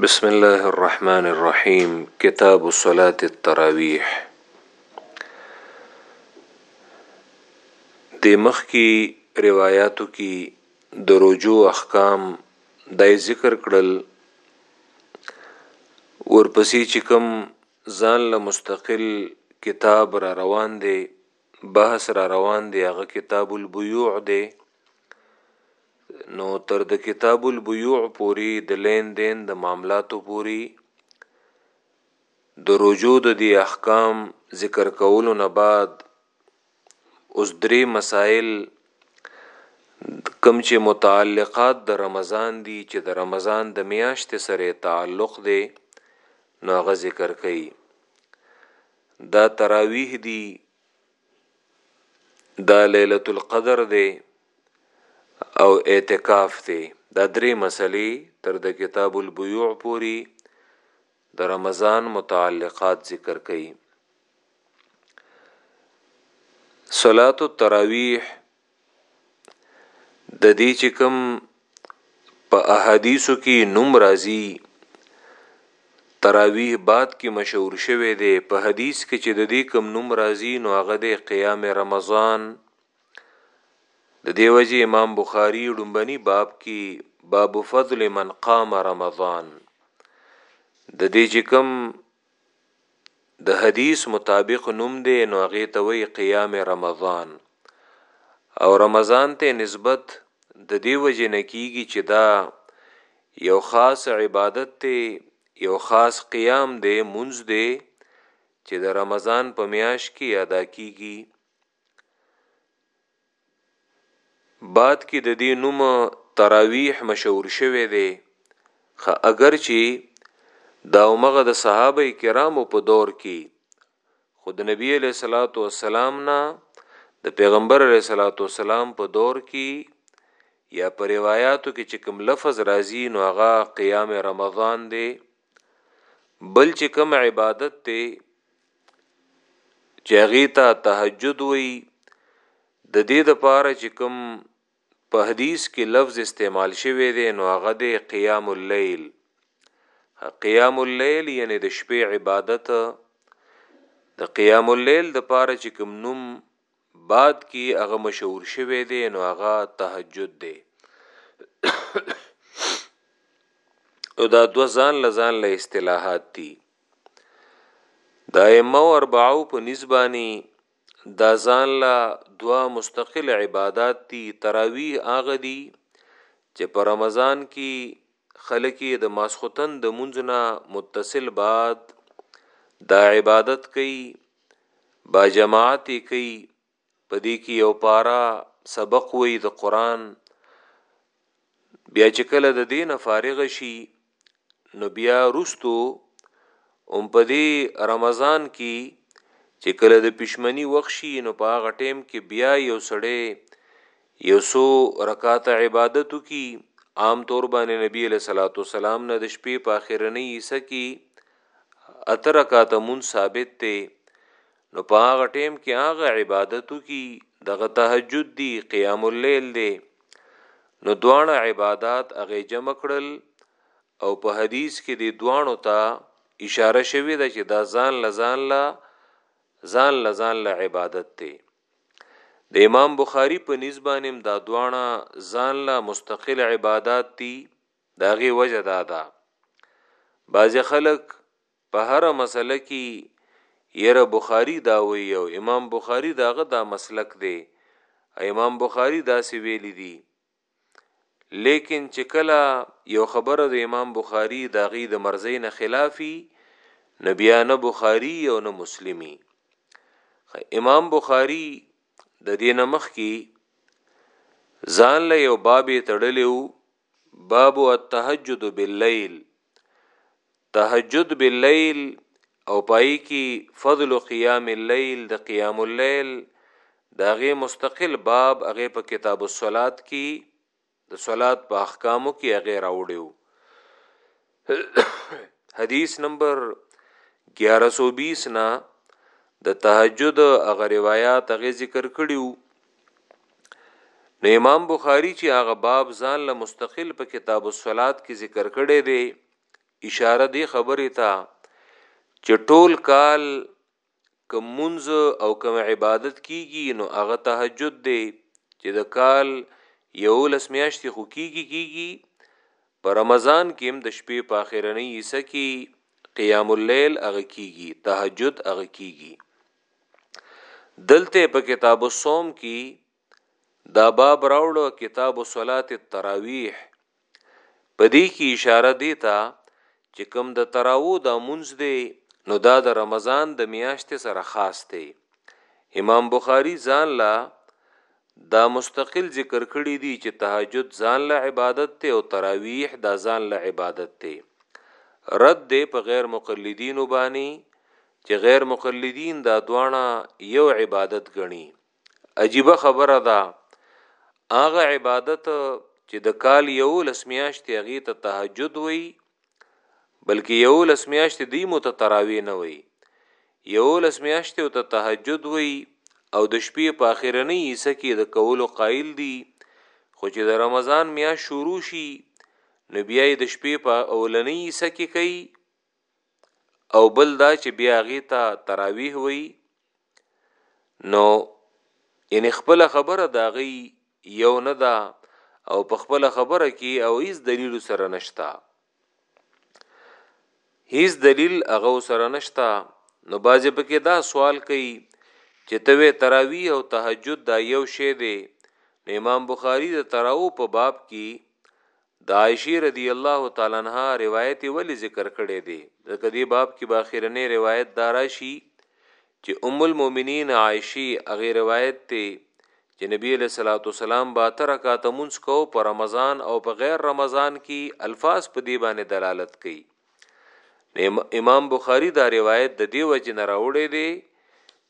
بسم الله الرحمن الرحیم کتاب صلاة التراویح د مخکی روایاتو کی د رجوع احکام دای ذکر کړل ورپسې چې کوم ځان له مستقل کتاب را روان دی بحث را روان دی هغه کتاب البيوع دی نو تر د کتاب البيوع پوری د لین دین د معاملاتو پوری د رجوع د دی احکام ذکر کولو نه بعد اوس درې مسائل کم چې متعلقات د رمضان دي چې د رمضان د میاشتې سره تعلق دی نو هغه ذکر کړي دا تراویح دی دا ليله القدر دی او اعتکاف دی دا درې مسلې تر د کتاب البيوع پوری د رمضان متعلقات ذکر کړي صلات التراویح د دې چې کوم په احادیثو کې نوم راځي تراویح بعد کې مشهور شوی دی په حدیث کې چې د دې کوم نوم راځي نو هغه د قیام رمضان د دیوجه امام بخاری ډومبني باب کې باب فضل من قام رمضان د دې چې کوم د حدیث مطابق نوم دی نو هغه ته وی قیام رمضان او رمضان ته نسبت د دې وجه نه کیږي چې دا یو خاص عبادت ته یو خاص قیام دی منځ دی چې د رمضان په میاش کې ادا کیږي بعد کې د دې نوم تراویح مشهور شوی دی خه اګر چې دا اومغه د صحابه کرامو په دور کې خود نبی علیہ الصلوۃ والسلام نه د پیغمبر علیہ الصلوۃ والسلام په دور کې یا په روایتو کې چې کوم لفظ راځي نو هغه قیام رمضان دی بل چې کوم عبادت ته چې هغه ته تهجد وي د دې د پاره چې کوم په حدیث کې لفظ استعمال شوی دی نو هغه دی قیام الليل قیام الليل یعنی د شپې عبادت د قیام الليل د پاره چې کوم نوم بعد کې هغه مشهور شوی دی نو هغه تهجد دی او دا دو ځان لزان له اصطلاحات دي دا ائمه او اربعو په نسبانی دا ځان لا دوا مستقل عبادت دي تراویح هغه دي چې په رمضان کې خلک د ماسختن د منځ نه متصل بعد دا عبادت کوي با جماعت کوي په دې کې یو پاره سبق وایي د قران بیا چې کله د دین فارغ شي نو بیا رستو ام په دې رمضان کې چې کله د پښمنی وخت شي نو په هغه ټیم کې بیا یو سړی یو سو رکعات عبادت کی عام طور باندې نبی له صلوات و سلام نه د شپې په اخرنۍ حصہ کې اتر رکعات مون ثابت ته نو په هغه ټیم کې هغه عبادتو کی دغه تهجد دی قیام اللیل دی نو دوانه عبادت هغه جمع کړل او په حدیث کې دی دوانو ته اشاره شوی ده چې دا ځان لزان لا ځان لزان لا عبادت دی د امام بخاری په نسبانم دا دوانه ځان لا مستقل عبادت دی داغه وجه دا ده بعض خلک په هره مسئله کی یره بخاری دا وایی او امام بخاری د هغه دا مسلک دی امام بخاری داسی ویلی دی لیکن چه کله یو خبره د امام بخاری د هغه د مرزی نه خلافی نو بیا نه بخاری او نه مسلمی امام بخاری د دینه مخ کی ځان له یو باب تړلیو باب التهجد باللیل تهجد باللیل او پای کی فضل قیام اللیل د قیام اللیل داغه مستقل باب هغه په کتاب الصلات کی د صلات په احکامو کی هغه راوړیو حدیث نمبر 1120 نا د تهجد هغه روایت هغه ذکر کړیو نو امام بخاری چې هغه باب ځان له مستقل په کتاب الصلات کې ذکر کړی دی اشاره دی خبره ته چې ټول کال کوم منځ او کوم عبادت کیږي نو هغه تهجد دی چې د کال یو لس میاشتې خو کیږي کیږي په رمضان کې هم د شپې په اخرنۍ حصہ کې قیام الليل هغه کیږي تهجد هغه کیږي دلته په کتاب الصوم کې دا باب راوړو کتاب صلات التراویح په دې کې اشاره دی ته چې کوم د تراو د منځ دی نو دا د رمضان د میاشتې سره خاص دی امام بخاری ځان لا دا مستقل ذکر کړی دی چې تهجد ځان له عبادت ته او تراویح دا ځان له عبادت ته رد دی په غیر مقلدین باندې چې غیر مقلدین دا دواړه یو عبادت غني عجیب خبره ده هغه عبادت چې د کال یو لسمیاشتې هغه ته تهجد وای بلکې یو لسمیاشتې دی متتراوی نه وای یو لسمیاشتې او ته تهجد وای او د شپې په اخرنۍ حصہ کې د کولو قائل دي خو چې د رمضان میا شروع شي نو بیا د شپې په اولنۍ حصہ کې کوي او بل دا چې بیا هغه ته تراویح وای نو ان خپل خبره دا غي یو نه دا او په خپل خبره کې او هیڅ دلیل سره نشتا هیڅ دلیل هغه سره نشتا نو باز په کې دا سوال کوي چې توې تراویح او تهجد دا یو شی دی امام بخاری د تراو په باب کې د عائشې رضی الله تعالی عنها روایت یې ولې ذکر کړی دی؟ ځکه دې باب کې به اخرنی روایت دا راشي چې ام المؤمنین عائشې هغې روایت دی چې نبی علیه الصلاة والسلام به اته رکعته مونځ کو په رمضان او په غیر رمضان کې الفاظ په دې باندې دلالت کوي نو امام بخاری دا روایت د دې وجې نه راوړی دی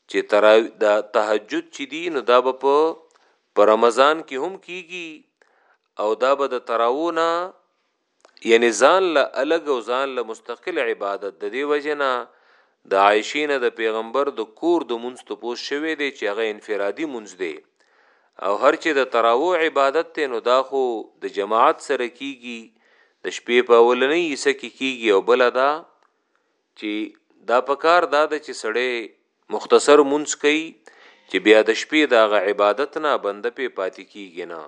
چې ترا د تهجد چې دی نو دا به په رمضان کې هم کیږي او دا به د تراونه یعنی ځان له الګ او ځان له مستقل عبادت د دی وجنه د عائشین د پیغمبر د کور د منځ ته پوس شوی دی چې هغه انفرادي منځ دی او هر چې د تراو عبادت ته نو دا خو د جماعت سره کیږي د شپې په اولنۍ حصہ کې کیږي او بل دا چې دا پکار دا د چې سړی مختصر منځ کوي چې بیا د شپې دا غ عبادت نه بنده په پاتې کیږي نه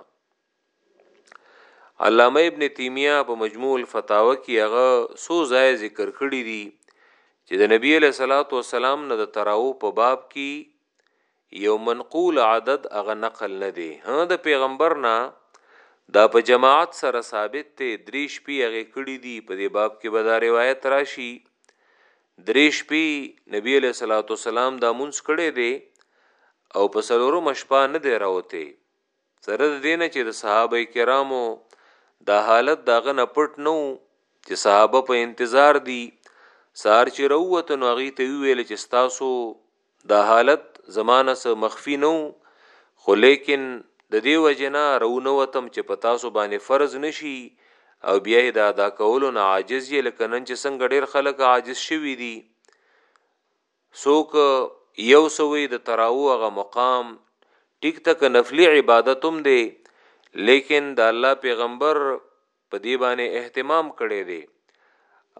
علامه ابن تیمیه په مجموع الفتاوی کې هغه سو ځای ذکر کړی دي چې د نبی له صلوات و سلام نه د تراو په باب کې یو منقول عدد هغه نقل نه دی ها د پیغمبر نه دا په جماعت سره ثابت ته دریش پی هغه کړی دي په دې باب کې به دا روایت راشي دریش پی نبی له صلوات و سلام دا مونږ کړی دی او په سلورو مشپا نه دی راوته سره د دې نه چې د صحابه کرامو دا حالت داغه نه پټ نه وو چې صحابه په انتظار دي سار چې روته نو هغه ته ویل چې تاسو دا حالت زمانه سره مخفي نه وو خو لیکن د دې وجنا رونه وتم چې په تاسو باندې فرض نشي او بیا د ادا کولو نه عاجز یې لکه نن چې څنګه ډیر خلک عاجز شوي دي څوک يو څه وي د تراو هغه مقام ټیک ته که نفلی عبادت هم دی لیکن د الله پیغمبر په دی باندې اهتمام کړی دی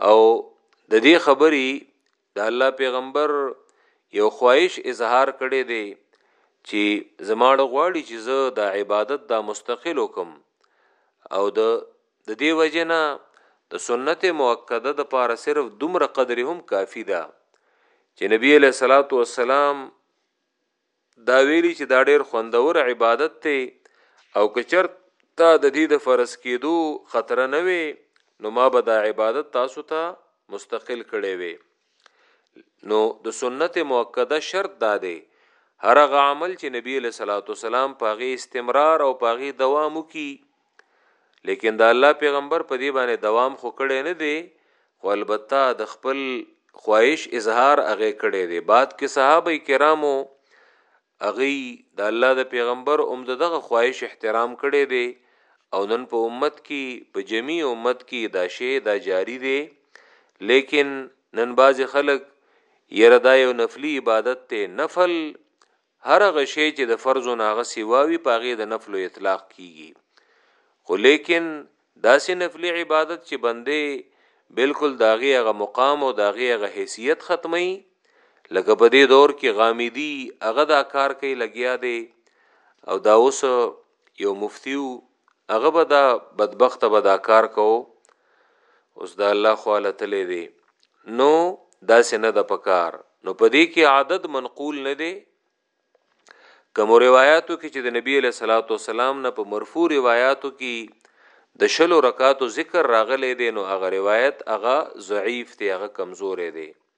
او د دې خبري د الله پیغمبر یو خواهش اظهار کړی دی چې زماړه غواړي چې زه د عبادت دا مستقل وکم او د د دې وجې نه د سنت مؤکده د پاره صرف دومره قدر هم کافی ده چې نبی علیہ الصلوۃ والسلام دا ویلی چې دا ډیر خوندور عبادت ته او کچر تا د دې د فرض کېدو خطر نه وي نو ما به دا عبادت تاسو ته تا مستقل کړي وي نو د سنت مؤکده شرط دا دی هر غ عمل چې نبی له صلوات والسلام پاغي استمرار او پاغي دوام کی لیکن د الله پیغمبر په دې باندې دوام خو کړی نه دی خو البته د خپل خواهش اظهار هغه کړی دی بعد کې صحابه کرامو هغه د الله د پیغمبر اوم دغه خواهش احترام کړی دی او نن په امت کې په جمی امت کې دا شی دا جاری دی لیکن نن باز خلک یره دا یو نفلی عبادت ته نفل هر هغه شی چې د فرضو نه هغه سوا وي په هغې د نفلو اطلاق کیږي خو لیکن داسې نفلی عبادت چې بندې بلکل داغې هغه مقام او داغې هغه حیثیت ختمي لکه په دې دور کې غامیدی هغه دا کار کوي لګیا دی او دا اوس یو مفتیو هغه به دا بدبخت به دا کار کوو اوس دا الله خو الله تلې دی نو دا سنه د پکار نو پدې کې عادت منقول نه دی کوم روایتو کې چې د نبی له صلوات والسلام نه په مرفوع روایتو کې د شلو رکاتو ذکر راغلي دي نو هغه روایت هغه ضعیف دی هغه کمزورې دی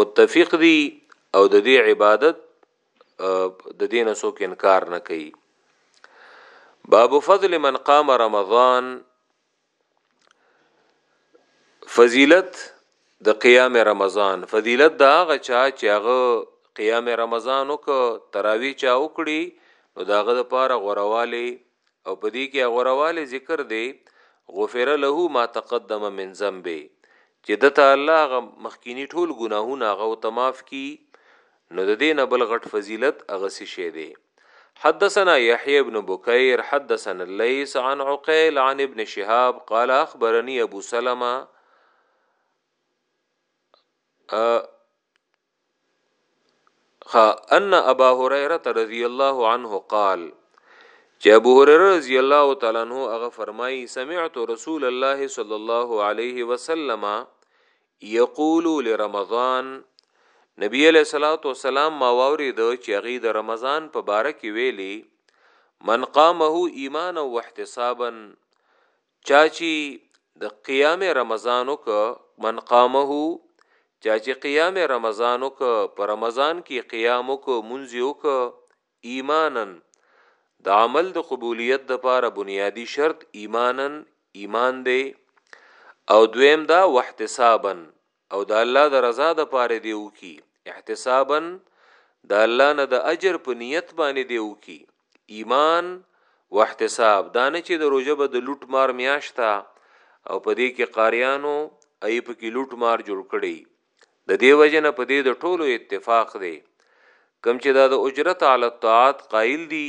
متفق دي او د دې عبادت د دین سو کې انکار نه کوي باب فضل من قام رمضان فضیلت د قیام رمضان فضیلت دا هغه چا چې هغه قیام رمضان وک تراوی چا وکړي نو داغه د پاره غورواله او په دې کې غورواله ذکر دی غفر له ما تقدم من ذنبه چې د ته الله غ مخکینی ټول ګناهونه غو تماف کی نو د دین بل غټ فضیلت هغه څه شه دی حدثنا يحيى بن بكير حدثنا الليث عن عقيل عن ابن شهاب قال اخبرني ابو سلمة ها ان ابا هريره رضی الله عنه قال چې ابو هريره رضی الله تعالی عنہ هغه فرمایي سمعت رسول الله صلی الله علیه وسلم یقول لرمضان نبی علیہ الصلوۃ والسلام ما واورید چې هغه د رمضان په باره کې ویلي من قامه ایمانا واحتسابا چا چی د قیام رمضان وک من قامه چا چی قیام رمضان وک پر رمضان کی قیام وک منځ وک ایمانا د عمل د قبولیت د پاره بنیادی شرط ایمانا ایمان دی او دویم دا واحتسابا او د الله د رضا د پاره دی وکي احتسابا د الله نه د اجر په نیت باندې دی وکي ایمان واحتساب دا نه چې د روزه به د لوټ مار میاشتا او په دې کې قاریانو ای په کې لوټ مار جوړ کړي د دې وجه نه په دې د ټولو اتفاق دی کم چې دا د اجرت علی الطاعات قائل دي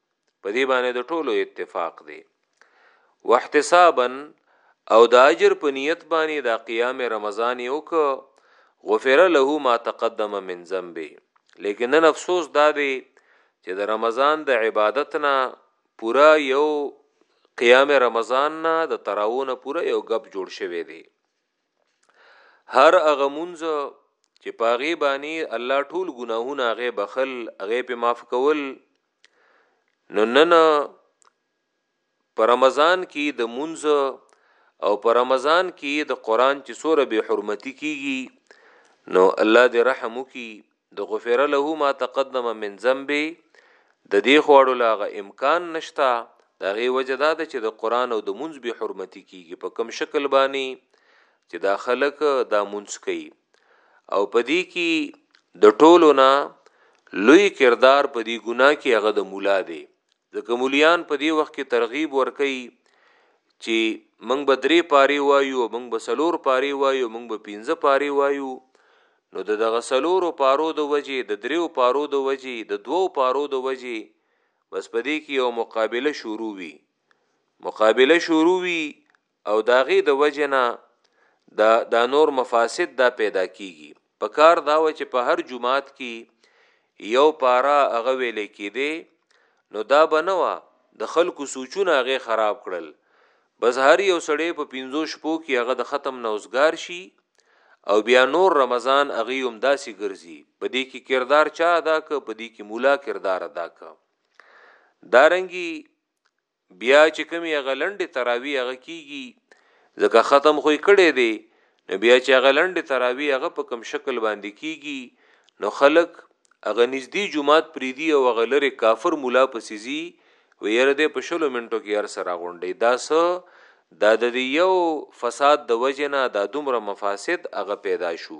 په دې باندې د ټولو اتفاق دی واحتسابا او د اجر په نیت باندې د قیام رمضان یو ک غفر له ما تقدم من ذنبه لیکن نن افسوس دا دی چې د رمضان د عبادت نه پورا یو قیام رمضان نه د تراونه پورا یو غب جوړ شوی دی هر هغه مونږ چې پاغي باندې الله ټول ګناهونه هغه بخل هغه په معاف کول نو نن په رمضان کې د منځ او په رمضان کې د قران چې سوره به حرمتي کیږي نو الله دې رحم وکي د غفر له ما تقدم من ذنبه د دې خوړو لاغه امکان نشتا دا غي وجه دا ده چې د قران او د منځ به حرمتي کیږي په کم شکل باندې چې دا خلک دا منځ کوي او په دې کې د ټولو نه لوی کردار په دې ګناه کې هغه د مولا دی ځکه مولیان په دې وخت کې ترغیب ورکوي چې موږ به درې پاري وایو موږ به سلور پاري وایو موږ به پنځه پاري وایو نو د دغه سلورو پارو د وجې د دریو پارو د وجې د دوو پارو د وجې بس پدې کې یو مقابله شروع وي مقابله شروع وي او د هغې د وجې نه دا, دا نور مفاسد دا پیدا کیږي په کار دا و چې په هر جماعت کې یو پارا هغه ویل کېده نو دا به نه وه د خلکو سوچونه هغه خراب کړل بس هر یو سړی په پینځو شپو کې هغه د ختم نوزګار شي او بیا نور رمضان هغه هم داسې ګرځي په دې کې کردار چا ادا ک په دې کې مولا کردار ادا ک دارنګي بیا چې کومې هغه لنډې تراوی هغه کیږي ځکه ختم خو یې کړی دی نو بیا چې هغه لنډې تراوی هغه په کم شکل باندې کیږي نو خلک هغه نږدې جماعت پریدي او هغه لرې کافر مولا پسې ځي ویره دی په شلو منټو کې هر سره غونډي دا سه دا د یو فساد د وجنه دا دومره مفاسد هغه پیدا شو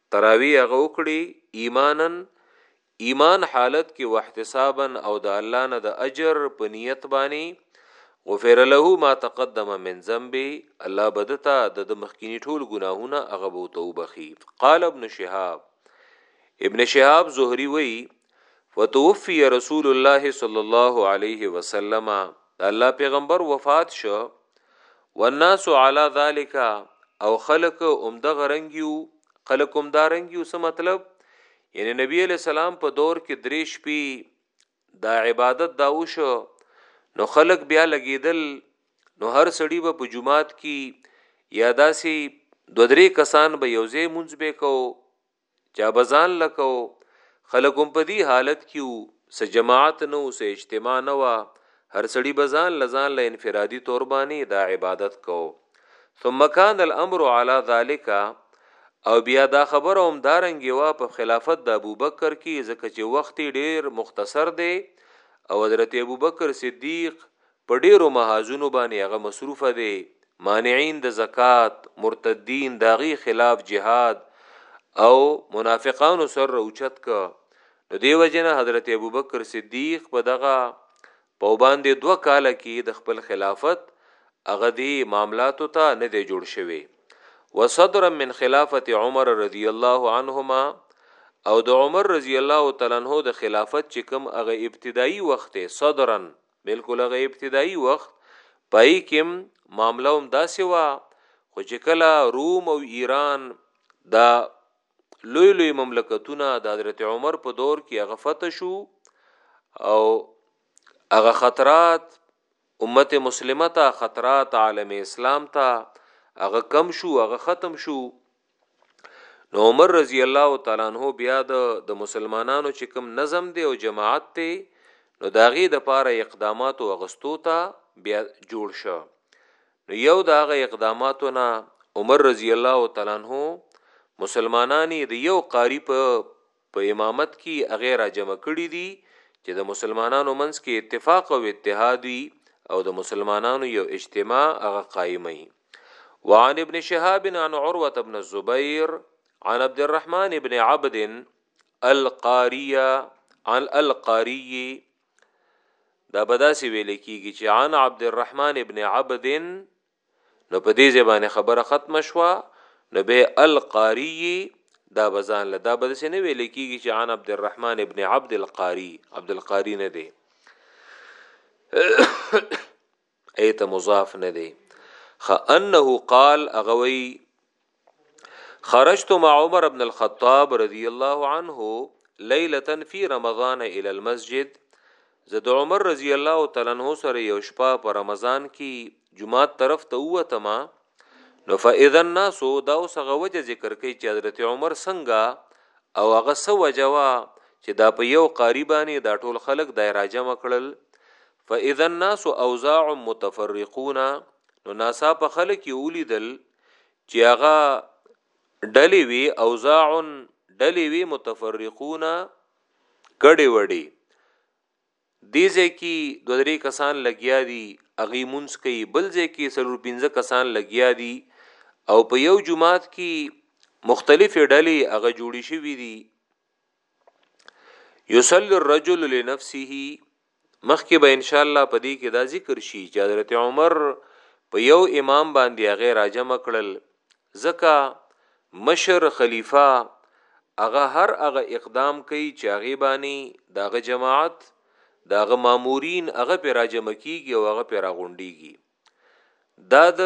تراویح هغه وکړي ایمانا ایمان حالت کې واحتسابا او د الله نه د اجر په نیت باندې غفر له ما تقدم من ذنبه الله بدتا د د مخکینی ټول ګناهونه هغه بو توبخي قال ابن شهاب ابن شهاب زهري وی فتوفی رسول الله صلی الله علیه وسلم الله پیغمبر وفات شو والناس علی ذالک او خلق اومده غرنګیو خلق اومده رنګیو څه مطلب یعنی نبی علیہ السلام په دور کې درې شپې دا عبادت دا وشو نو خلق بیا لګیدل نو هر سړی به په جمعات کې یا داسې دو درې کسان به یوځې منځ به کو چا به ځان لکو خلک هم په دې حالت کې وو څه جماعت نه وو څه اجتماع نه وه هر سړي به ځان له ځان له انفرادي طور باندې دا عبادت کو ثم کان الامر علی ذالک او بیا دا خبره هم دارنګې وه په خلافت د ابوبکر کې ځکه چې وخت ډیر مختصر دی او حضرت ابوبکر صدیق په ډېرو محاذونو باندې هغه مصروفه دی، مانعین د زکات، مرتدین، د هغوی خلاف جهاد او منافقانو سر را اوچت کړ، نو دې وجې نه حضرت ابوبکر صدیق په دغه په باندې دوه کاله کې د خپل خلافت هغه دې معاملاتو ته نه دی جوړ شوی، وصدرا من خلافة عمر رضی الله عنهما او د عمر رضی الله تعالی عنه د خلافت چې کوم هغه ابتدايي وخت دی، صدرا، بلکل هغه ابتدایي وخت پای کې معامله هم داسې وه خو چې کله روم او ایران دا لوی لوی مملکتونه د حضرت عمر په دور کې هغه فتح شو او هغه خطرات امت مسلمه ته خطرات عالم اسلام ته هغه کم شو هغه ختم شو نو عمر رضی الله تعالی عنہ بیا د مسلمانانو چې کوم نظم دی او جماعت دی نو داغي د پاره اقدامات او غستو ته بیا جوړ شو نو یو داغه اقداماتونه عمر رضی الله تعالی عنہ مسلمانانی د یو قاری په په امامت کی هغه را جمع کړی دی چه د مسلمانانو منځ کی اتفاق او اتحاد وی او د مسلمانانو یو اجتماع هغه قائموی وعن ابن شهاب عن عروة ابن الزبير عن عبد الرحمن ابن عبد القاريه عن القاريه دا بداسي ویل کیږي چې عن عبد الرحمن ابن عبد نو په دې زبانه خبره ختم شوه نو به القاری دا بزان لدا بد سي نه ویل کیږي چې عن عبد الرحمن ابن عبد القاری عبد القاری نه دی ایت مضاف نه دی خ انه قال اغوی خرجت مع عمر ابن الخطاب رضی الله عنه ليله في رمضان الى المسجد زه د عمر رضی الله تعالی عنہ سره یو شپه په رمضان کې جمعات طرف ته وته ما نو فاذا الناس دا اوس غوجه ذکر کوي چې حضرت عمر څنګه او هغه سو وجوا چې دا په یو قاری باندې دا ټول خلق دای راجم کړل فاذا الناس اوزاع متفرقون نو ناسا په خلق یې ولیدل چې هغه ډلې وی اوزاع ډلې وی متفرقون ګډې وډې دې ځکه دوه درې کسان لګیا دي اغي مونږ کوي بل ځکه سلور پنځه کسان لګیا دي او په یو جماعت کې مختلفې ډلې هغه جوړې شوې دي یصلی الرجل لنفسه مخکې به ان شاء الله پدې کې دا ذکر شي چې حضرت عمر په یو امام باندې هغه راجم کړل زکه مشر خلیفہ هغه هر هغه اقدام کوي چې هغه باندې داغه جماعت داغه مامورین هغه پر راجم کیږي او هغه پر غونډيږي دا د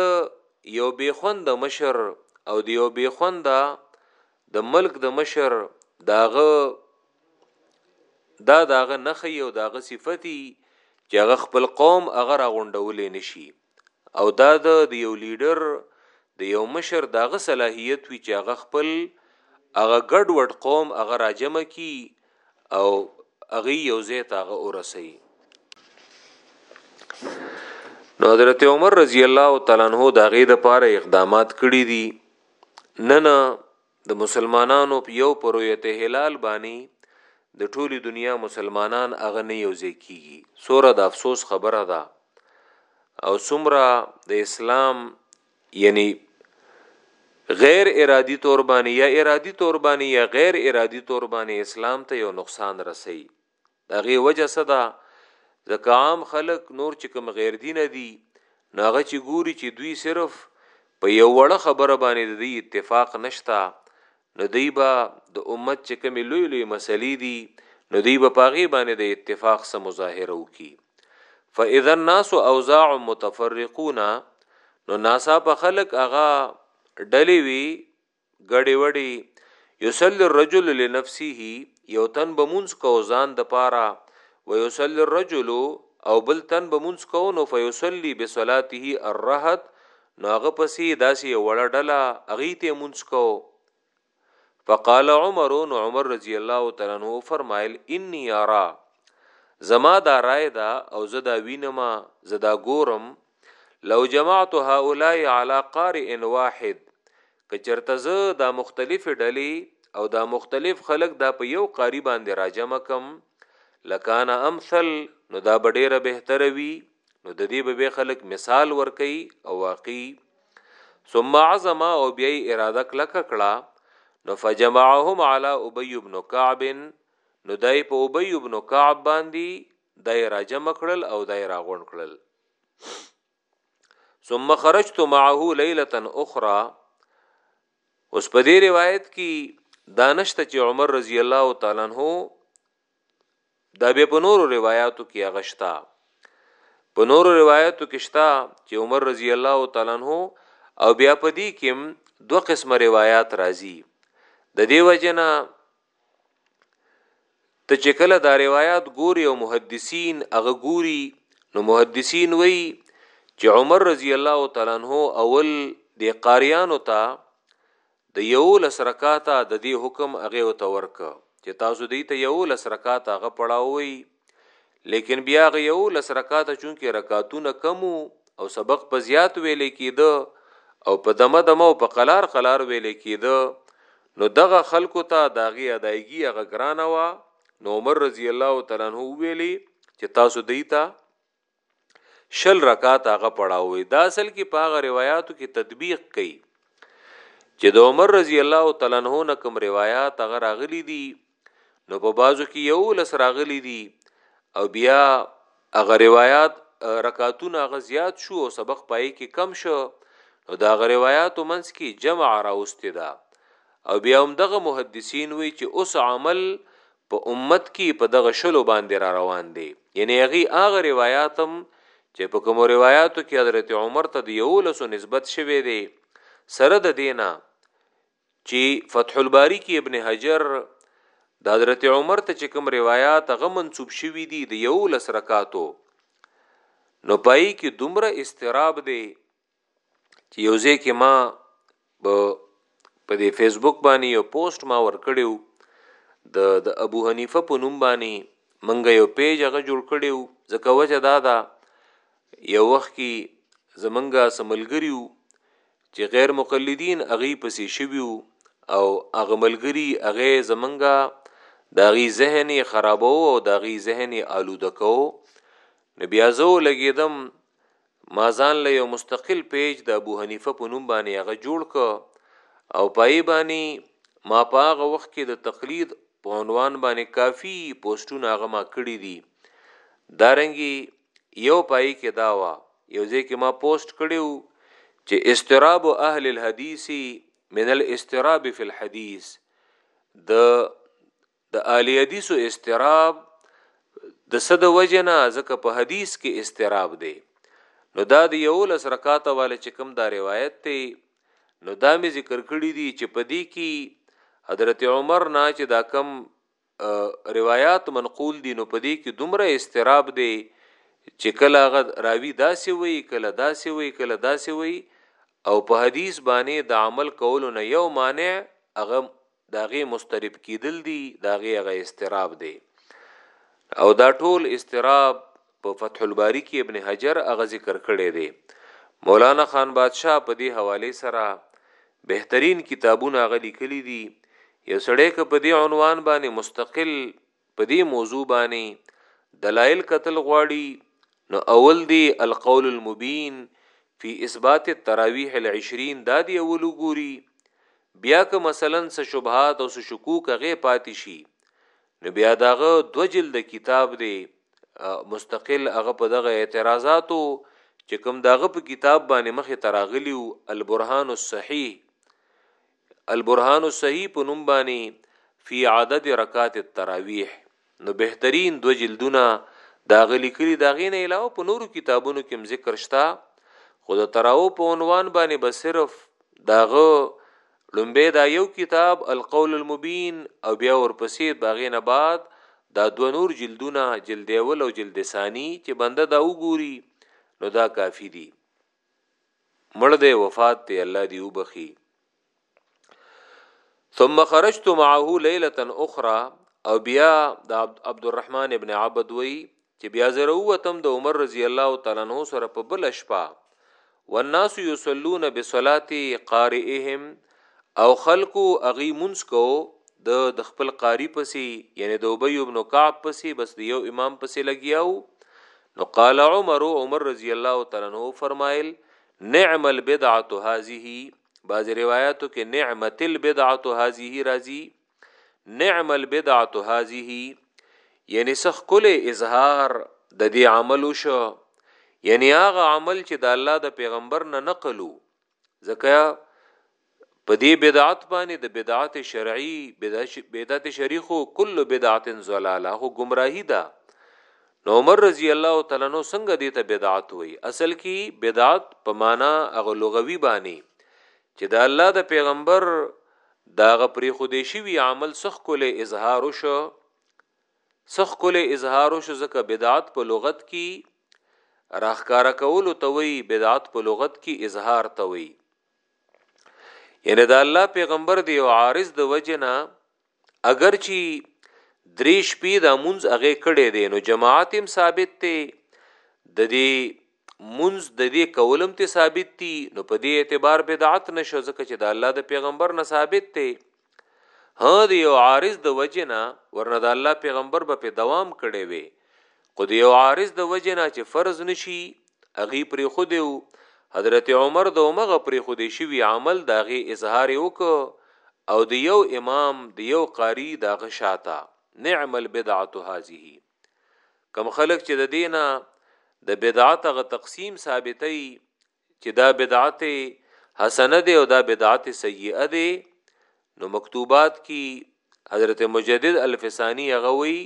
یو بیخوند مشر او د یو بیخوند د ملک د مشر داغه دا داغه نخي او داغه صفتی چې هغه خپل قوم هغه راغونډولې نشي او دا د یو لیډر د یو مشر داغه صلاحیت وی چې هغه خپل هغه ګډ وډ قوم هغه راجمه کی او هغه یو ځای ته هغه ورسي نو حضرت عمر رضی الله تعالی عنہ دا غي د پاره اقدامات کړی دي نن د مسلمانانو په یو پرویت هلال باندې د ټولي دنیا مسلمانان هغه نه یو ځای کیږي سوره د افسوس خبره ده او سمره د اسلام یعنی غیر ارادی طور باندې یا ارادی طور باندې یا غیر ارادی طور باندې اسلام ته یو نقصان رسي دغه وجه صدا ځکه عام خلک نور چې کوم غیر دین دي ناغه چې ګوري چې دوی صرف په یو وړه خبره باندې د اتفاق نشتا نو دوی به د امت چې کومې لوی لوی مسلې دي نو دوی به پاغي باندې د اتفاق سره مظاهره وکي فاذا الناس اوزاع متفرقون نو ناسا په خلق هغه ډلې وی ګړې وړې یصلی الرجل لنفسه یو تن به مونږ کو ځان د پاره و یصلی الرجل او بل تن به مونږ کو نو فیصلی بصلاته الرهت نو هغه پسې یې داسې یو وړه ډله هغوی ته یې لمونځ کاوه. فقال عمر نو عمر رضی الله تعالی عنه وفرمایل، انی ارا زما دا رای ده او زه دا وینم، زه دا ګورم، لو جمعت هؤلاء علی قارئ واحد که چېرته زه دا مختلفې ډلې او دا مختلف خلک دا په یو قاري باندې راجمع کړم لکان امثل نو دا به ډېره بهتره وي. نو د دې به خلک مثال ورکي او واقعي ثم عزم او بیا اراده کلک کړه نو فجمعهم علی ابی ابن کعب نو دای په ابی ابن کعب باندې دای را جمع کړل او دای را غون کړل ثم خرجت معه ليله اخرى اوس په دې روایت کې دانشته چې عمر رضی الله تعالی عنہ دا به په نورو روایتو کې هغه شته په نورو روایتو کې شته چې عمر رضی الله تعالی عنہ او بیا په دې کې دوه قسمه روایت راځي د دې وجنه ته چې کله دا روایت ګوري او محدثین هغه ګوري نو محدثین وایي چې عمر رضی الله تعالی عنہ اول د قاریانو ته د یوولس رکعته ددې حکم هغه ته ورکه چې تاسو دې ته یوولس رکعته هغه پړاوي لیکن بیا هغه یوولس رکعته چونکې رکعتونه کم او سبق په زیات ویل کېده او په دمه دمه او په قلار قلار ویل کېده نو دغه خلکو ته داغي ادایګي هغه ګرانه وا نو عمر رضی الله تعالی عنہ ویلي چې تاسو دیتا شل رکعات هغه پړاوي دا اصل کې په هغه روایتو کې تطبیق کړي چې د عمر رضی الله تعالی عنہ نه کوم روایت هغه راغلي دي نو په بازو کې یو لس راغلي دي او بیا هغه روایت رکعاتونه هغه زیات شو او سبق پای کې کم شو نو دا هغه روایت منس کې جمع راوستي ده او بیا هم دغه محدثین وی چې اوس عمل په امت کي په دغه شلو باندي را روان دی يعني هغي هغه روايات هم چي په کومو رواياتو کي حضرت عمر ته د يوولسو نسبت شوی دی سره د دې نه چي فتح الباري کي ابن حجر د حضرت عمر ته چي کوم روايات هغه منصوب شوی دی د يوولس رکاتو نو پای کي دومره استراب دی چې یو ځای کې ما به په دې فیسبوک باندې یو پوسټ ما ورکړیو د د ابو حنیفه په نوم باندې منګه یو پیج هغه جوړ کړیو ځکه وجه دا ده یو وخت کې زمنګا سملګریو چې غیر مقلدین اغي پسې شویو او اغه ملګری اغه زمنګا داغي ذهني خرابو او داغي ذهني آلوده کو نبي ازو لګیدم ما ځان له یو مستقل پیج د ابو حنیفه په نوم باندې هغه جوړ ک او پای باندې ما په هغه وخت کې د تقلید په عنوان باندې کافی پوسټونه هغه ما کړی دي دارنګي یو پای کې دا وا یو ځکه ما پوسټ کړیو چې استراب اهل الحدیث من الاستراب فی الحدیث د د اهل حدیثو استراب د څه د وجه نه ځکه په حدیث کې استراب دی نو دا د یو لس رکعاته والے چې کوم دا روایت ته نو دا می ذکر کړی دی چې په دې کې حضرت عمر نه چې دا کم روایت منقول دي نو په دې کې دومره استراب دی چې کله غ راوی داسې وی کله داسې وی کله داسې وی او په حدیث باندې د عمل کولو نه یو مانع هغه د هغې مسترب کیدل دي د هغې هغه استراب دی او دا ټول استراب په فتح الباری کې ابن حجر هغه ذکر کړی دی مولانا خان بادشاه په دې حواله سره بهترین کتابونه هغه لیکلي دي یو سړی که په دې عنوان باندې مستقل په دې موضوع باندې دلائل کتل غواړي نو اول دی القول المبین فی اثبات التراویح العشرین دا دی اول وګوري بیا که مثلا څه شبهات او څه شکوک هغه پاتې شي نو بیا داغه دو جلد کتاب دی مستقل هغه په دغه اعتراضاتو چې کوم داغه په کتاب باندې مخې تراغلیو البرهان الصحیح البرهان الصحیح په نوم باندې فی عدد رکعات التراویح نو بهترین دو جلدونه دا غلی کړي دا غینه علاوه په نورو کتابونو کې هم ذکر شته خو د تراو په عنوان باندې به صرف داغه لومبه دا یو کتاب القول المبین او بیا ورپسې باغې نه بعد دا دو نور جلدونه جلد اول او جلد ثانی چې بنده دا وګوري نو دا کافی دي مړ دی وفات دی الله دی وبخي ثم خرجت معه ليله اخرى او بیا د عبد الرحمن ابن عبد وی چې بیا زره وتم د عمر رضی الله تعالی عنہ سره په بل شپه والناس يصلون بصلاه قارئهم او خلقو اغي منس کو د د خپل قاری پسې یعنی د ابی ابن کعب پسې بس د یو امام پسې لګیاو نو قال عمر عمر رضی الله تعالی عنہ فرمایل نعم البدعه هذه بعض روایتو کې نعمت البدعه هذه راضی نعم البدعه هذه یعنی سخ کله اظهار د دې عمل شو یعنی هغه عمل چې د الله د پیغمبر نه نقلو ځکه په دې بدعت باندې د بدعت شرعي بدعت شرعي خو کل بدعت زلاله خو گمراهي ده نو عمر رضی الله تعالی نو څنګه دې ته بدعت وای اصل کې بدعت په معنا هغه لغوي باندې چې د الله د پیغمبر داغه پری خودي شوی عمل سخ کوله اظهار شو سخ کوله اظهار شو ځکه بدعت په لغت کې راخکاره کولو ته وی بدعت په لغت کې اظهار ته وی یعنی دا الله پیغمبر دی او عارض د وجنا اگر چی دریش پی دا منز اغه کړي دي نو جماعت هم ثابت ته د دې منز د دې کولم ته ثابت دي نو په دې اعتبار بدعت نشو ځکه چې د الله د پیغمبر نه ثابت ته ها د یو عارض د وجنه ورنه د الله پیغمبر به په دوام کړي وي خو د یو عارض د وجنه چې فرض نشي اغي پر خو دیو حضرت عمر د عمره پر خو دی شوی عمل داغه اظهار وک او د یو امام د یو قاری د غشاتا نعم البدعه هذه کم خلق چې د دینه د بدعت غ تقسیم ثابتې چې دا بدعت حسنه دی او دا بدعت سیئه دی نو مکتوبات کی حضرت مجدد الفسانی هغه وی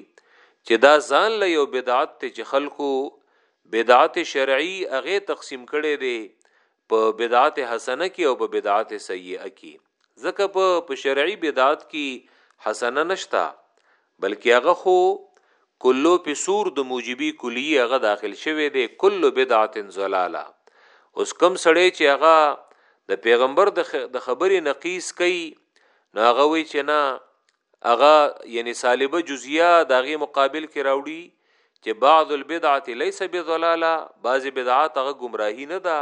چې دا ځان له یو بدعت ته چې خلکو بدعت شرعی هغه تقسیم کړي دي په بدعت حسنه کې او په بدعت سیئه کې ځکه په په شرعي بدعت کی حسنه نشتا بلکې هغه خو کلو په سور د موجبی کلی هغه داخل شوی دی کل بدعت زلاله اوس کم سړی چې هغه د پیغمبر د خبرې نقیس کوي نو هغه وی چې نه هغه یعنی سالبه جزئیه داغه مقابل کې راوړي چې بعض البدعه ليس بضلاله بعض بدعات هغه گمراهی نه ده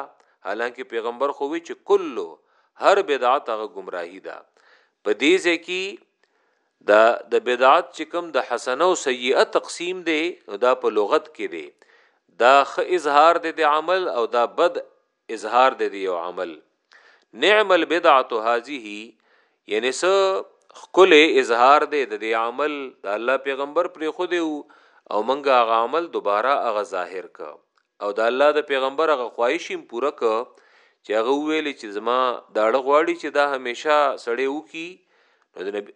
حالانکه پیغمبر خو وی چې کلو هر بدعت هغه گمراهی ده په دې ځکه دا د بدعت چې کوم د حسنه او سیئه تقسیم دی دا په لغت کې دی دا خ اظهار دی د عمل او دا بد اظهار د دی او عمل نعم البدعه هذه یعنی سو خکل اظهار دی د دی عمل د الله پیغمبر پر خو دی او منګه هغه عمل دوباره هغه ظاهر ک او د الله د پیغمبر هغه خواهشیم پوره ک چې هغه ویل چې زما دا غواړي چې دا همیشه سړی وکي نو د نبی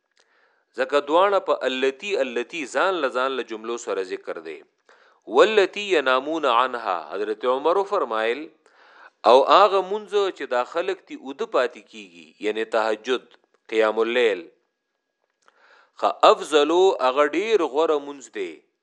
ځکه دواړه په التی التی ځان له ځان له جملو سره ذکر دی والتی ینامون عنها حضرت عمر فرمایل او هغه مونږ چې دا خلک تی اود پاتې کیږي یعنی تهجد قیام الليل خ افضلو هغه ډیر غوره مونږ دی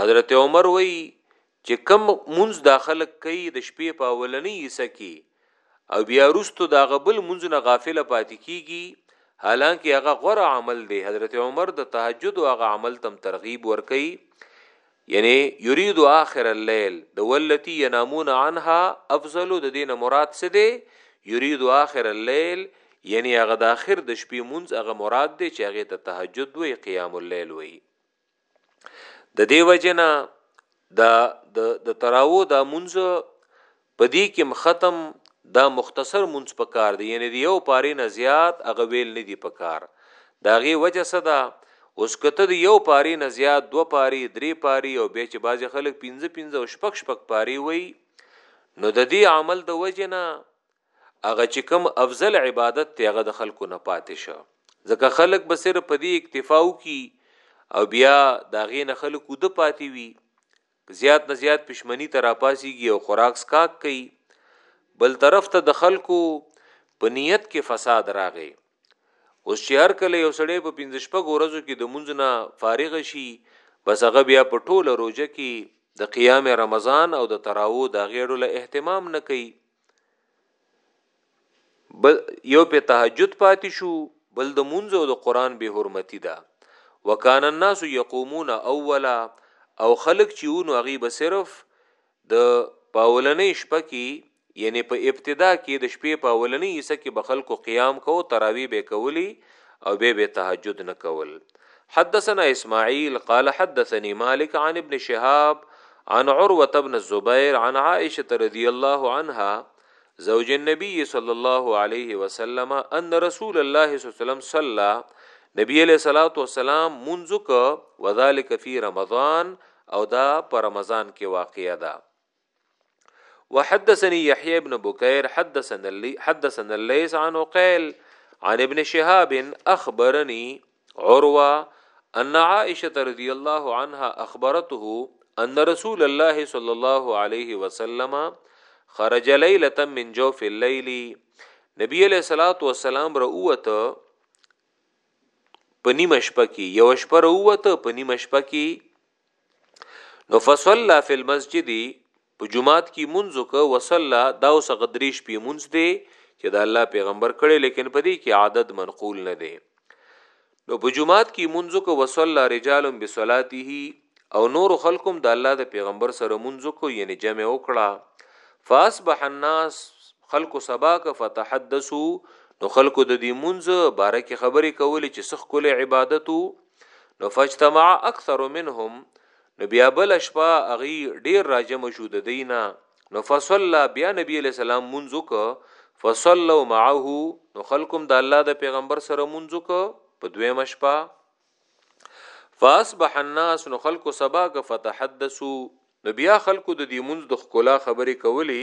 حضرت عمر وی چې کم منځ دا خلق کوي د شپې په اولنۍ حصہ کې او بیا رستو دا غبل منځ نه غافل پاتې کیږي حالانکه هغه غوره عمل دی حضرت عمر د تهجد او هغه عمل تم ترغیب ور کوي یعنی یرید آخر الليل د ولتی ینامون عنها افضل د دین مراد څه دی یرید آخر الليل یعنی هغه د اخر د شپې منځ هغه مراد دی چې هغه ته تهجد وی قیام الليل وی د دې وجنه دا د د تراو دا منځ په دې کې ختم دا مختصر منځ په کار دی یعنی دی یو پاره نه زیات هغه ویل نه دی په کار دا غي وجه صدا اوس کته دی یو پاره نه زیات دو پاره درې پاره او به چې بعضی خلک 15 15 او شپک شپک پاره وي نو د دې عمل د وجنه هغه چې کوم افضل عبادت ته هغه د خلکو نه پاتې شه ځکه خلک به صرف په دې اکتفا وکي او بیا دا غې نه خلکو د پاتې وي زیات نه زیات پښمنی تر اپاسیږي او خوراک سکاک کوي بل طرف ته د خلکو په نیت کې فساد راغی اوس چې هر کله یو سړی په 15 شپږ ورځو کې د مونږ نه فارغ شي بس هغه بیا په ټوله روزه کې د قیام رمضان او د تراو د غیړو له اهتمام نه کوي بل یو په تهجد پاتې شو بل د مونږ او د قران به حرمتی ده وکانه الناس یقومون اولا او خلق چې ونو هغه به صرف د پاولنې شپه کې یعنی په ابتدا کې د شپې په اولنې حصہ کې به خلکو قیام کو تراوی به کولی او به به تهجد نه کول حدثنا اسماعيل قال حدثني مالك عن ابن شهاب عن عروة بن الزبير عن عائشة رضي الله عنها زوج النبي صلى الله عليه وسلم ان رسول الله صلى الله عليه وسلم صلى نبی علیہ الصلوۃ والسلام منذ ک وذالک فی رمضان او دا پر رمضان کې واقعیا ده وحدثني يحيى بن بكير حدثنا اللي حدثنا الليث عن قيل عن ابن شهاب اخبرني عروه ان عائشه رضي الله عنها اخبرته ان رسول الله صلى الله عليه وسلم خرج ليله من جوف الليل نبی علیہ الصلات والسلام رؤوت په نیمه شپه کې یو شپه رؤوت په نیمه شپه کې نو فصلى في المسجد په جمعات کې منځو کو وصلى دا اوس غدریش په منځ دی چې د الله پیغمبر کړي لیکن په دې کې عدد منقول نه دی نو په جمعات کې منځو کو وصلى رجال بصلاته او نور خلقم د الله د پیغمبر سره منځو کو یعنی جمع وکړه فاصبح الناس خلق سبا ک فتحدثوا نو خلکو د دې مونځ باره کې خبرې کولې چې سخ کولې عبادتو نو فاجتمع اکثر منهم نو بیا بل شپه اغي ډیر راجم شو د دینه نو فصلا بیا نبی علیہ السلام منځو ک فصلوا معه نو خلقم د الله د پیغمبر سره منځو ک په دوی مشپا فاصبح الناس نو خلق سبا ک فتحدثوا نو بیا خلق د دې منځ د خکلا خبرې کولې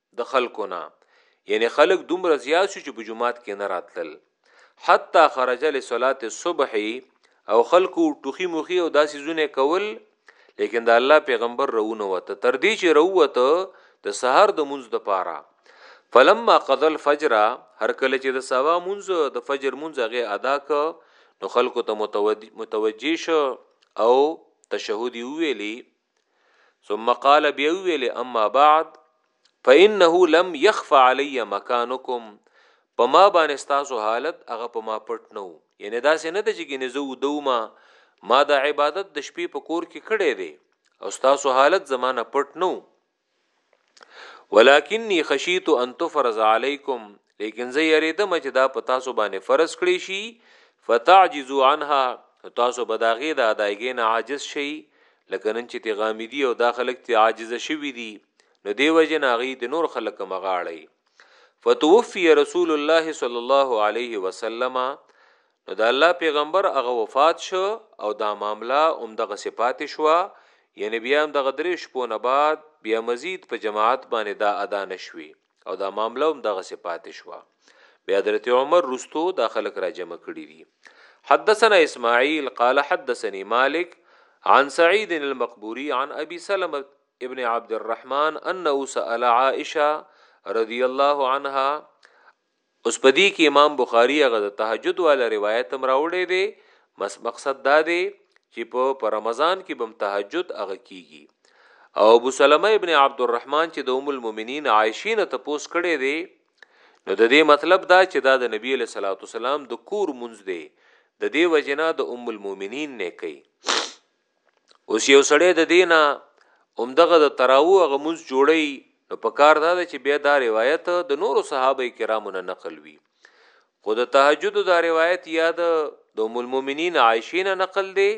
د خلکو نه یعنی خلک دومره زیات شو چې په جمعات کې نه راتلل حتی خرج لصلاه الصبح او خلکو ټوخي مخي او داسې زونه کول لیکن د الله پیغمبر رونه وته تر دې چې روته د سحر د منځ د پاره فلما قضى الفجر هر کله چې د سبا منځ د فجر منځ هغه ادا ک نو خلکو ته متوجه شو او تشهودی ویلی ثم قال بیا ویل اما بعد فانه لم يخف علي مكانكم په ما باندې تاسو حالت هغه په ما پټ نو یعنی دا سه نه د چې ګنې زو دوما ما د عبادت د شپې په کور کې کړې دي او تاسو حالت زمانہ پټ نو ولکنی خشیت ان تفرض علیکم لیکن زه یریدم چې دا په تاسو باندې فرض کړی شي فتعجزوا عنها تاسو بداغه د ادایګې نه عاجز شي لکه نن چې تی غامدی او دا خلک تی عاجز شوی دي نو دی وجه ناغي د نور خلک مغاړی فتوفی رسول الله صلی الله علیه وسلم نو د الله پیغمبر هغه وفات شو او دا معامله هم دغه صفات شوه یعنی بیا هم دغه درې شپو نه بعد بیا مزید په جماعت باندې دا ادا نشوي او دا معامله هم دغه صفات شوه بیا حضرت عمر رستو دا خلک را جمع کړي دي حدثنا اسماعیل قال حدثني مالک عن سعید المقبوری عن ابي سلمة ابن عبد الرحمن انه سأل عائشه رضی الله عنها اوس په دې کې امام بخاري هغه د تهجد والا روایت هم راوړی دی مس مقصد دا دی چې په په رمضان کې بم تهجد هغه کیږي او ابو سلمہ ابن عبد الرحمن چې د ام المؤمنین عائشه نه تپوس کړي دی نو د دې مطلب دا چې دا د نبی له صلوات والسلام د کور منځ دی د دې وجنا د ام المؤمنین نه کوي اوس یو سړی د دینه اومدغه د تراوو غموز جوړی نو په کار دا چې بیا دا روایت د نورو صحابه کرامو نه نقل وی خو د تهجد دا روایت یا د ام المؤمنین عائشه نه نقل دی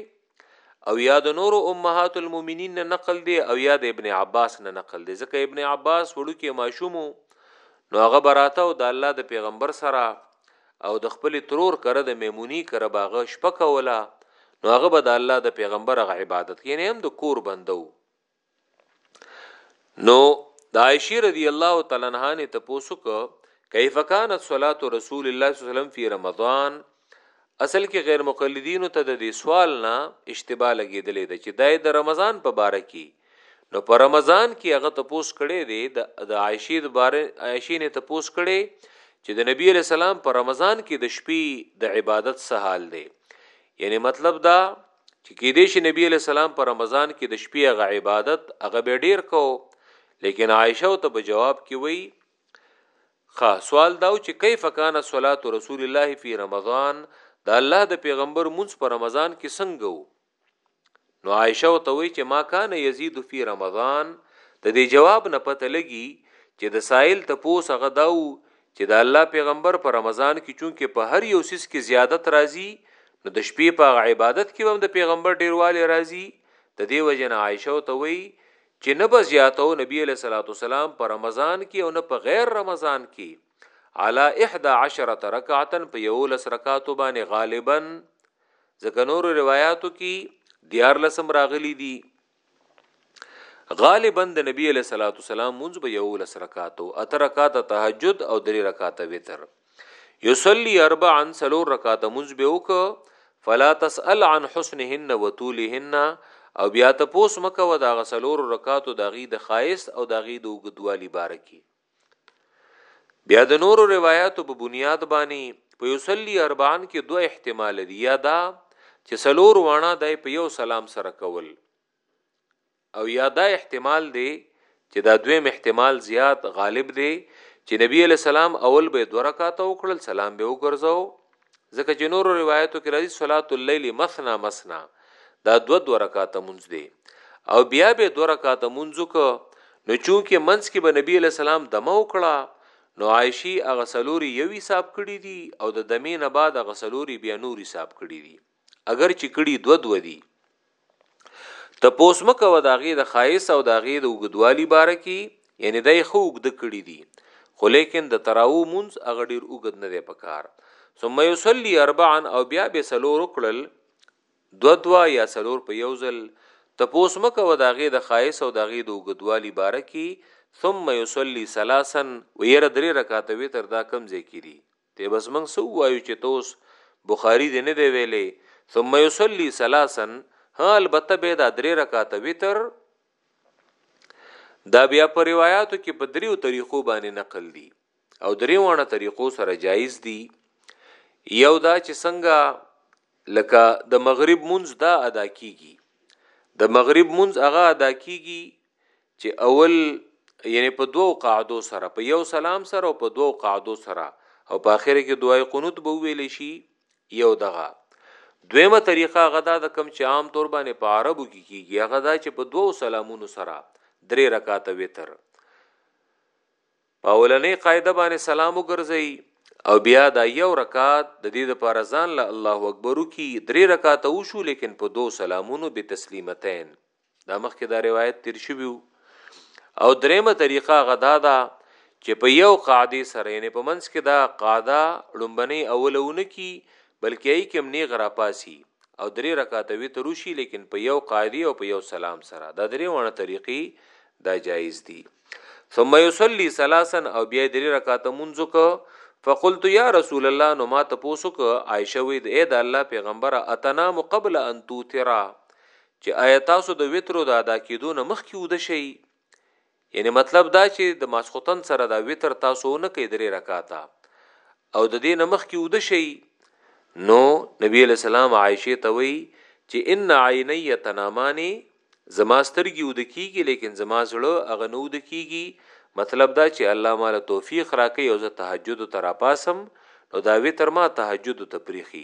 او یا د نورو امهات المؤمنین نه نقل دی او یا د ابن عباس نه نقل دی ځکه ابن عباس وړو کې ماشومو نو هغه براته او د الله د پیغمبر سره او د خپل ترور کره د میمونی کره باغه شپه کوله نو هغه به د الله د پیغمبر غ عبادت کینې هم د کور بندو نو د عائشه رضی الله تعالی عنها نه تاسو کو کیف کانت صلات رسول الله صلی الله علیه وسلم فی رمضان اصل کې غیر مقلدین ته د دې سوال نه اشتباه لګیدلې ده چې دای د رمضان په باره کې نو په رمضان کې هغه ته پوس کړي دي د عائشه د بار عائشه نه ته پوس کړي چې د نبی علی سلام په رمضان کې د شپې د عبادت څه حال دی یعنی مطلب دا چې کې دې شي نبی علی سلام په رمضان کې د شپې غ عبادت هغه به ډیر کو لیکن عائشه ته په جواب کې وایي خا سوال داو چې کیف کان صلات رسول الله فی رمضان دا الله د پیغمبر مونږ په رمضان کې څنګه وو نو عائشه ته وی چې ما کان یزيد فی رمضان د دې جواب نه پته لګي چې د سائل ته پوس هغه داو چې د الله پیغمبر په رمضان کې چونکه په هر یو سیس کې زیادت راځي نو د شپې په عبادت کې هم د پیغمبر ډیرواله راځي د دې وجنه عائشه ته وی چې نه به زیاتو نبی له صلوات والسلام په رمضان کې او نه په غیر رمضان کې علا 11 رکعتا په یو لس رکعاتو باندې غالبا ځکه نور روایتو کې دیار لسم راغلي دي غالبا د نبی علیہ الصلوۃ والسلام منځ به یو لس رکعاتو اتر رکعات تهجد او درې رکعات وتر یصلی اربعا سلو رکعات منځ به وک فلا تسأل عن حسنهن وطولهن او بیا ته پوس مکه و دا غسلور رکعاتو دغه د خایست او دغه د وګدوالی بارکی بیا د نورو روایاتو په بنیاد باندې په یصلی اربعن کې دوه احتمال دي یا دا چې سلور وانا دای په یو سلام سره کول او یا دا احتمال دی چې دا دویم احتمال زیات غالب دی چې نبی علی سلام اول به دوه رکعاته وکړل سلام به وګرځاو ځکه چې نورو روایتو کې راځي صلات الليل مثنا مثنا دا دو دو رکعات منځ دی او بیا به دو رکعات منځ کو نو چونکه منځ کې به نبی له سلام دمه وکړه نو عائشی هغه سلوري یو حساب کړی دي او د دمه نه بعد هغه سلوري بیا نور حساب کړی دي اگر چې کړي دو دو دي ته پوس مکه و داغه د خایس او داغه د وګدوالي بار کی یعنی دای خو وګد کړي دي خو لیکن د تراو منز اغه ډیر وګد نه دی پکار ثم یصلی اربعا او بیا به سلور کړل دو دو یا سلور په یو ځل ته پوس مکه و داغه د خایس او داغه د وګدوالي بار کی ثم یصلی ثلاثا وير درې رکعات وتر دا کم ځای کړي ته بس موږ څه ووایو چې ته اوس بخاري دې نه دی ویلی ثم یصلي ثلاثا ها البته به دا درې رکعاته وتر دا بیا په روایتو کې په دریو طریقو باندې نقل دي او درې وانه طریقو سره جایز دي یو دا چې څنګه لکه د مغرب منځ دا ادا کیږي د مغرب منځ هغه ادا کیږي چې اول یعنی په دوو قاعدو سره په یو سلام سره او په دوو قاعدو سره او په اخر کې دعای قنوت به ویل شي یو دغه دویمه طریقه غدا د کم چې عام طور باندې په عربو کې کیږي هغه دا چې په دوو سلامونو سره درې رکعات وتر په اولنې قاعده باندې سلام وګرځي او بیا دا یو رکعات د دې لپاره ځان له الله اکبر کی درې رکعات وشو لیکن په دوو سلامونو به تسلیمتین دا مخکې دا روایت تیر شوی او دریمه طریقه غدا ده چې په یو قاعده سره نه په منځ کې دا قاعده لومبني اولونه کی بلکې ای کوم نیغ را پاسی او درې رکعات وی تروشی لیکن په یو قاعده او په یو سلام سره دا درې وانه طریقې دا جایز دي ثم يصلي ثلاثا او بیا درې رکعات منځو کو فقلت یا رسول الله نو ما ته پوسوک عائشه وې د اې د الله پیغمبره اتنام قبل ان توترا چې ایا تاسو د وترو د ادا کیدو نه مخکې اوده شئ؟ یعنې مطلب دا چې د ماسخوتن سره دا وتر تاسو ونه کئ درې رکعته او د دې نه مخکې اوده شئ؟ نو نبی علیہ السلام عائشه ته وی چې ان عینی تنامانی زما سترګي ود کیږي لیکن زما زړه هغه نو ود کیږي مطلب دا چې الله مال توفیق راکې او زه تهجد تر پاسم نو دا وی تر ما تهجد ته پریخي